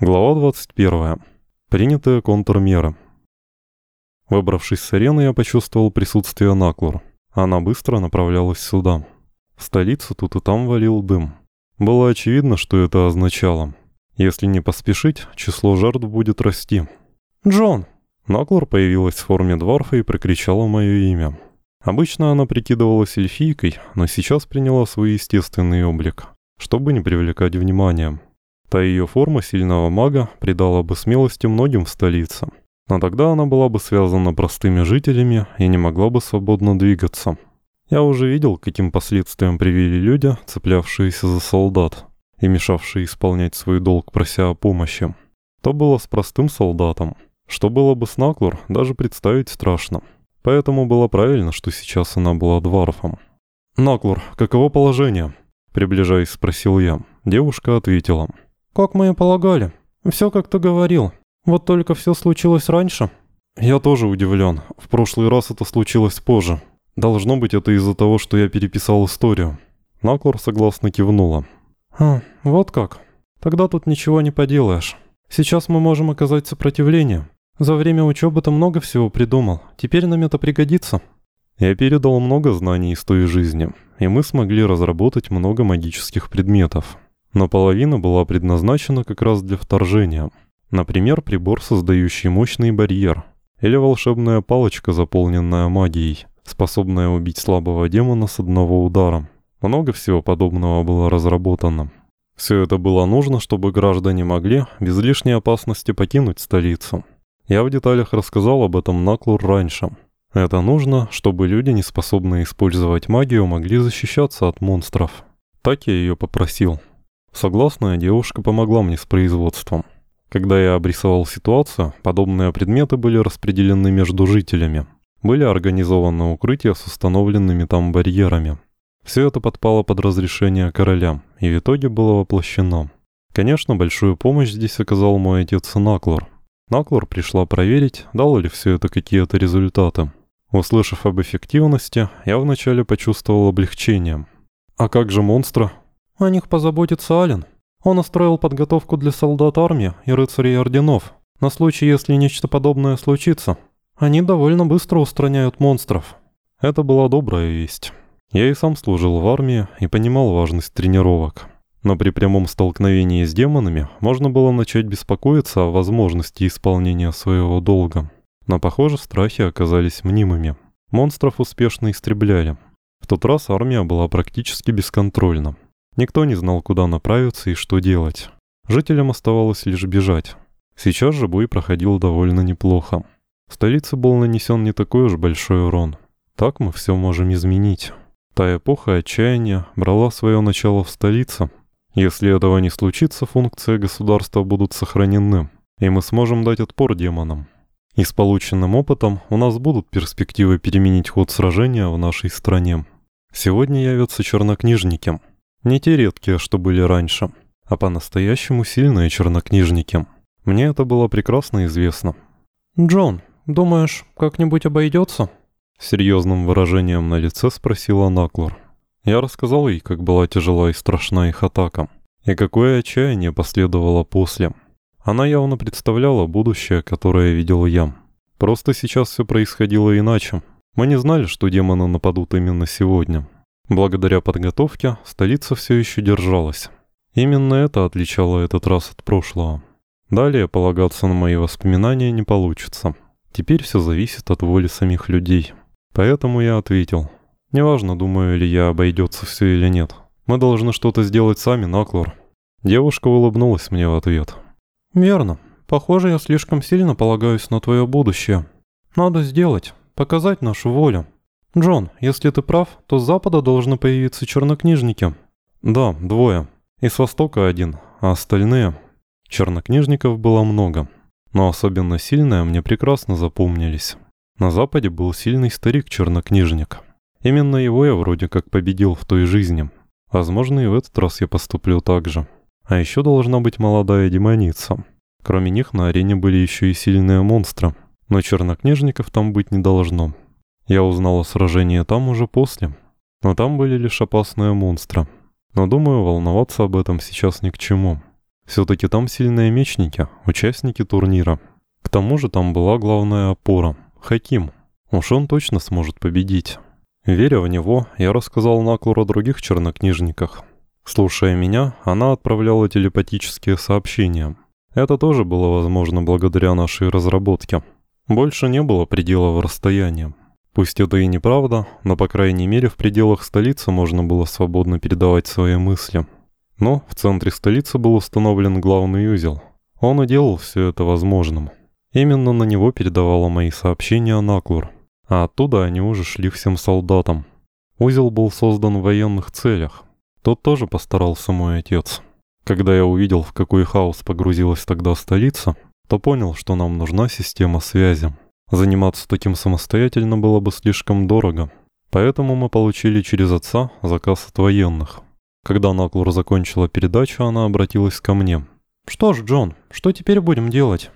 Глава 21. Принятые контрмеры. Выбравшись с арены, я почувствовал присутствие Наклор. Она быстро направлялась сюда. В столицу тут и там валил дым. Было очевидно, что это означало. Если не поспешить, число жертв будет расти. «Джон!» Наклор появилась в форме дворфа и прокричала мое имя. Обычно она прикидывалась эльфийкой, но сейчас приняла свой естественный облик, чтобы не привлекать внимания. Та ее форма сильного мага придала бы смелости многим в столице. Но тогда она была бы связана простыми жителями и не могла бы свободно двигаться. Я уже видел, каким последствиям привели люди, цеплявшиеся за солдат и мешавшие исполнять свой долг, прося о помощи. То было с простым солдатом. Что было бы с Наклор, даже представить страшно. Поэтому было правильно, что сейчас она была дворфом. «Наклор, каково положение?» Приближаясь, спросил я. Девушка ответила. «Как мы и полагали. Все, как ты говорил. Вот только все случилось раньше». «Я тоже удивлен. В прошлый раз это случилось позже. Должно быть, это из-за того, что я переписал историю». Наклор согласно кивнула. «А, вот как. Тогда тут ничего не поделаешь. Сейчас мы можем оказать сопротивление. За время учебы ты много всего придумал. Теперь нам это пригодится». Я передал много знаний из той жизни, и мы смогли разработать много магических предметов но половина была предназначена как раз для вторжения. Например, прибор, создающий мощный барьер, или волшебная палочка, заполненная магией, способная убить слабого демона с одного удара. Много всего подобного было разработано. Все это было нужно, чтобы граждане могли без лишней опасности покинуть столицу. Я в деталях рассказал об этом Наклур раньше. Это нужно, чтобы люди, не способные использовать магию, могли защищаться от монстров. Так я ее попросил. Согласная девушка помогла мне с производством. Когда я обрисовал ситуацию, подобные предметы были распределены между жителями. Были организованы укрытия с установленными там барьерами. Все это подпало под разрешение короля, и в итоге было воплощено. Конечно, большую помощь здесь оказал мой отец Наклор. Наклор пришла проверить, дало ли все это какие-то результаты. Услышав об эффективности, я вначале почувствовал облегчение. «А как же монстры?» О них позаботится Ален. Он устроил подготовку для солдат армии и рыцарей орденов, на случай, если нечто подобное случится. Они довольно быстро устраняют монстров. Это была добрая весть. Я и сам служил в армии и понимал важность тренировок. Но при прямом столкновении с демонами можно было начать беспокоиться о возможности исполнения своего долга. Но, похоже, страхи оказались мнимыми. Монстров успешно истребляли. В тот раз армия была практически бесконтрольна. Никто не знал, куда направиться и что делать. Жителям оставалось лишь бежать. Сейчас же бой проходил довольно неплохо. Столице был нанесен не такой уж большой урон. Так мы все можем изменить. Та эпоха отчаяния брала свое начало в столице. Если этого не случится, функции государства будут сохранены, и мы сможем дать отпор демонам. И с полученным опытом у нас будут перспективы переменить ход сражения в нашей стране. Сегодня явятся чернокнижники – не те редкие, что были раньше, а по-настоящему сильные чернокнижники. Мне это было прекрасно известно. «Джон, думаешь, как-нибудь обойдется?» Серьезным выражением на лице спросила Наклор. Я рассказал ей, как была тяжела и страшна их атака, и какое отчаяние последовало после. Она явно представляла будущее, которое видел я. Просто сейчас все происходило иначе. Мы не знали, что демоны нападут именно сегодня. Благодаря подготовке столица все еще держалась. Именно это отличало этот раз от прошлого. Далее полагаться на мои воспоминания не получится. Теперь все зависит от воли самих людей. Поэтому я ответил. Неважно, думаю ли я, обойдется все или нет. Мы должны что-то сделать сами, Наклор. Девушка улыбнулась мне в ответ. «Верно. Похоже, я слишком сильно полагаюсь на твое будущее. Надо сделать, показать нашу волю. «Джон, если ты прав, то с запада должны появиться чернокнижники». «Да, двое. И с востока один, а остальные...» Чернокнижников было много, но особенно сильные мне прекрасно запомнились. На западе был сильный старик-чернокнижник. Именно его я вроде как победил в той жизни. Возможно, и в этот раз я поступлю так же. А еще должна быть молодая демоница. Кроме них на арене были еще и сильные монстры. Но чернокнижников там быть не должно. Я узнал о сражении там уже после, но там были лишь опасные монстры. Но думаю, волноваться об этом сейчас ни к чему. Все-таки там сильные мечники, участники турнира. К тому же там была главная опора — Хаким. Уж он точно сможет победить. Веря в него, я рассказал Наклуру о других чернокнижниках. Слушая меня, она отправляла телепатические сообщения. Это тоже было возможно благодаря нашей разработке. Больше не было пределов расстояния. Пусть это и неправда, но по крайней мере в пределах столицы можно было свободно передавать свои мысли. Но в центре столицы был установлен главный узел. Он и делал все это возможным. Именно на него передавала мои сообщения Наклур а оттуда они уже шли всем солдатам. Узел был создан в военных целях. Тот тоже постарался мой отец. Когда я увидел, в какой хаос погрузилась тогда столица, то понял, что нам нужна система связи. Заниматься таким самостоятельно было бы слишком дорого. Поэтому мы получили через отца заказ от военных. Когда Наклур закончила передачу, она обратилась ко мне. «Что ж, Джон, что теперь будем делать?»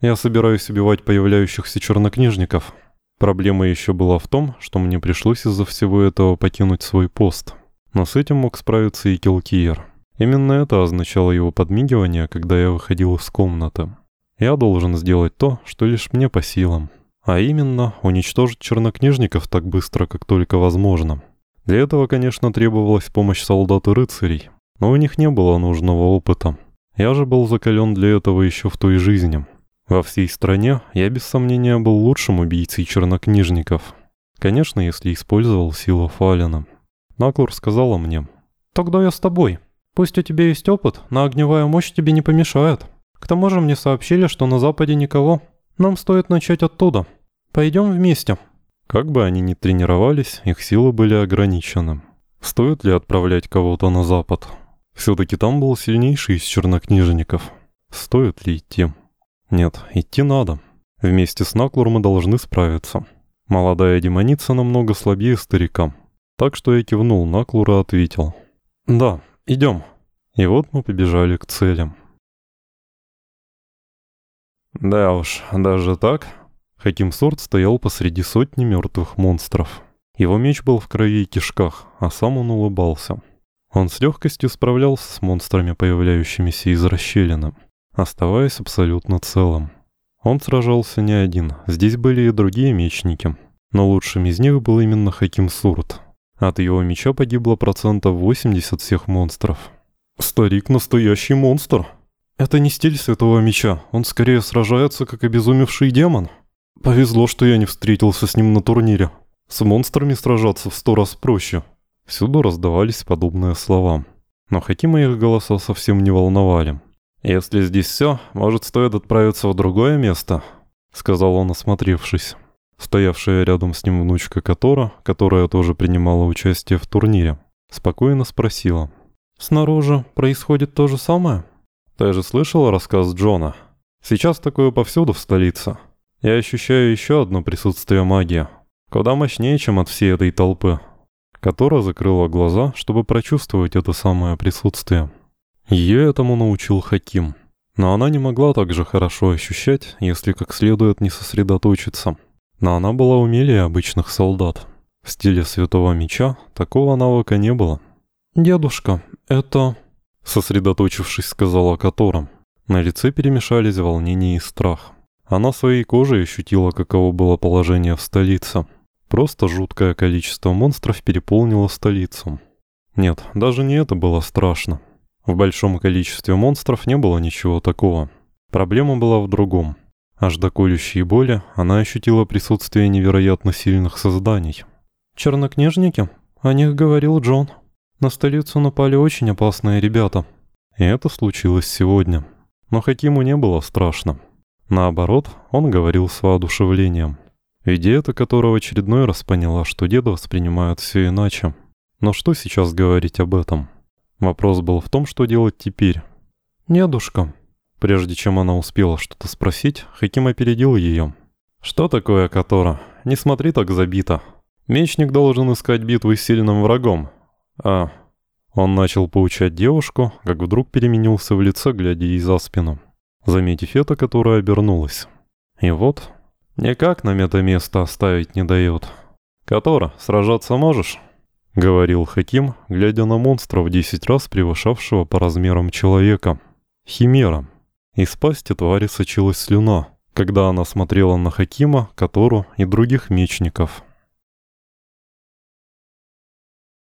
«Я собираюсь убивать появляющихся чернокнижников», Проблема еще была в том, что мне пришлось из-за всего этого покинуть свой пост. Но с этим мог справиться и Килкиер. Именно это означало его подмигивание, когда я выходил из комнаты. Я должен сделать то, что лишь мне по силам. А именно, уничтожить чернокнижников так быстро, как только возможно. Для этого, конечно, требовалась помощь солдат и рыцарей, но у них не было нужного опыта. Я же был закален для этого еще в той жизни. Во всей стране я без сомнения был лучшим убийцей чернокнижников. Конечно, если использовал силу Фалина. Наклур сказала мне. «Тогда я с тобой. Пусть у тебя есть опыт, но огневая мощь тебе не помешает. К тому же мне сообщили, что на западе никого. Нам стоит начать оттуда. Пойдем вместе». Как бы они ни тренировались, их силы были ограничены. Стоит ли отправлять кого-то на запад? Все-таки там был сильнейший из чернокнижников. Стоит ли идти? Нет, идти надо. Вместе с Наклур мы должны справиться. Молодая демоница намного слабее старика. Так что я кивнул Наклура ответил. «Да, идем». И вот мы побежали к целям. Да уж, даже так. Хаким Сорт стоял посреди сотни мертвых монстров. Его меч был в крови и кишках, а сам он улыбался. Он с легкостью справлялся с монстрами, появляющимися из расщелины оставаясь абсолютно целым. Он сражался не один, здесь были и другие мечники, но лучшим из них был именно Хаким Сурт. От его меча погибло процентов 80 всех монстров. «Старик настоящий монстр!» «Это не стиль Святого Меча, он скорее сражается, как обезумевший демон. Повезло, что я не встретился с ним на турнире. С монстрами сражаться в сто раз проще». Всюду раздавались подобные слова. Но Хакима их голоса совсем не волновали. «Если здесь все, может, стоит отправиться в другое место?» — сказал он, осмотревшись. Стоявшая рядом с ним внучка Котора, которая тоже принимала участие в турнире, спокойно спросила. «Снаружи происходит то же самое?» «Ты же слышала рассказ Джона? Сейчас такое повсюду в столице. Я ощущаю еще одно присутствие магии, куда мощнее, чем от всей этой толпы». Котора закрыла глаза, чтобы прочувствовать это самое присутствие. Ее этому научил Хаким. Но она не могла так же хорошо ощущать, если как следует не сосредоточиться. Но она была умелее обычных солдат. В стиле Святого Меча такого навыка не было. «Дедушка, это...» Сосредоточившись, сказала Котора. На лице перемешались волнение и страх. Она своей кожей ощутила, каково было положение в столице. Просто жуткое количество монстров переполнило столицу. Нет, даже не это было страшно. В большом количестве монстров не было ничего такого. Проблема была в другом. Аж до колющей боли она ощутила присутствие невероятно сильных созданий. «Чернокнижники? О них говорил Джон. На столицу напали очень опасные ребята». И это случилось сегодня. Но Хакиму не было страшно. Наоборот, он говорил с воодушевлением. Видя это, которого очередной раз поняла, что деда воспринимают все иначе. Но что сейчас говорить об этом? Вопрос был в том, что делать теперь. «Дедушка». Прежде чем она успела что-то спросить, Хаким опередил ее. «Что такое, Котора? Не смотри так забито. Мечник должен искать битвы с сильным врагом. А...» Он начал поучать девушку, как вдруг переменился в лице, глядя ей за спину. Заметив это, которая обернулась. И вот... Никак нам это место оставить не дает. «Котора, сражаться можешь?» — говорил Хаким, глядя на монстра в десять раз превышавшего по размерам человека. Химера. Из пасти твари сочилась слюна, когда она смотрела на Хакима, Котору и других мечников.